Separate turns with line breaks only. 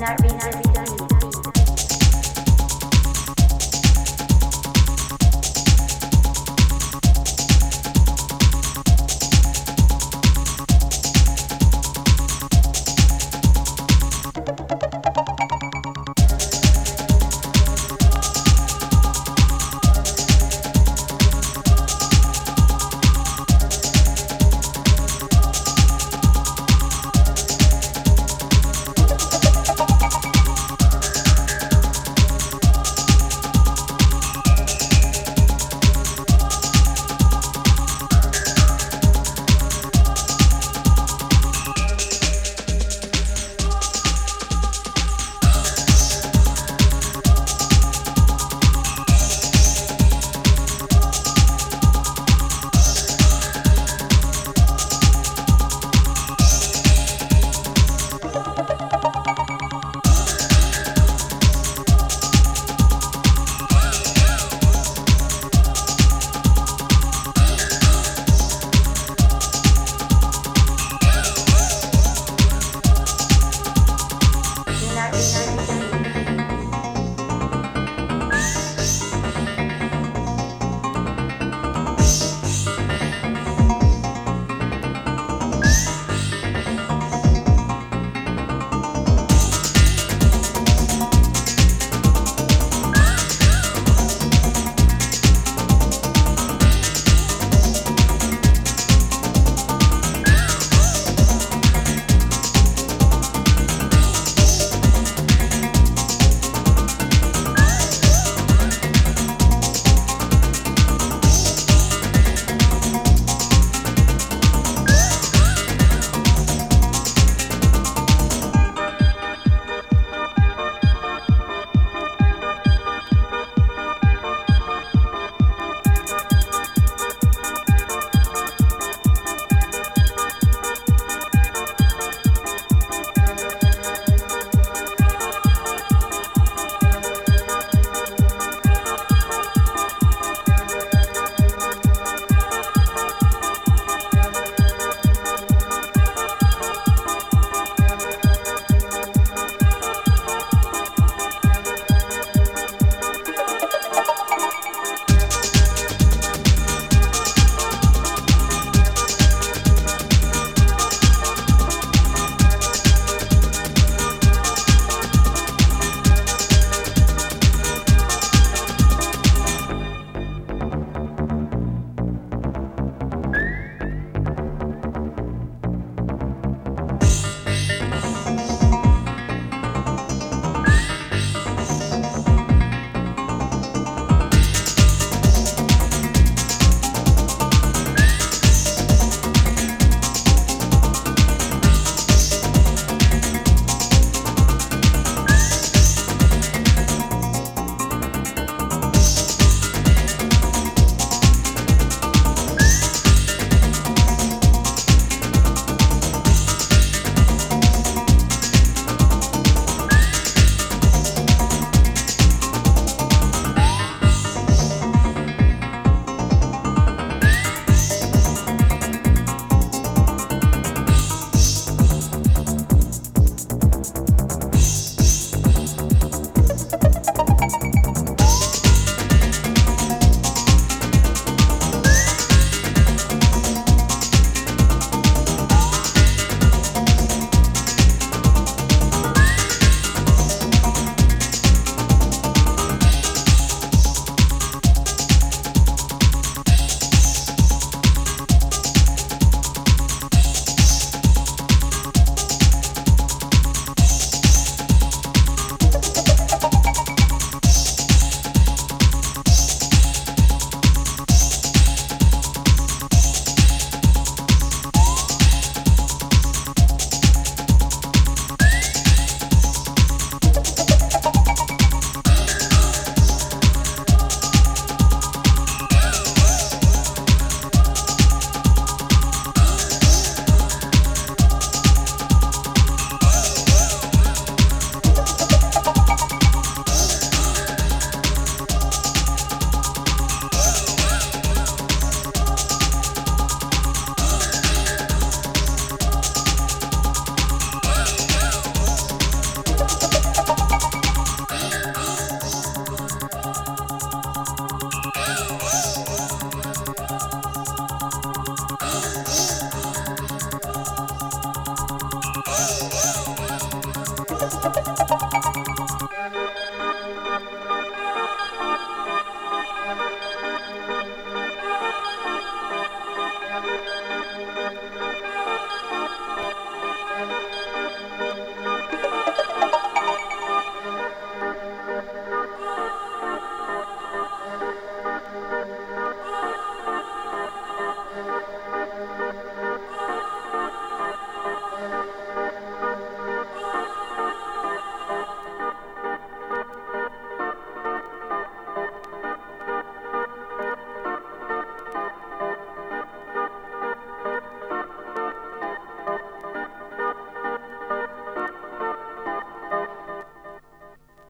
not reason.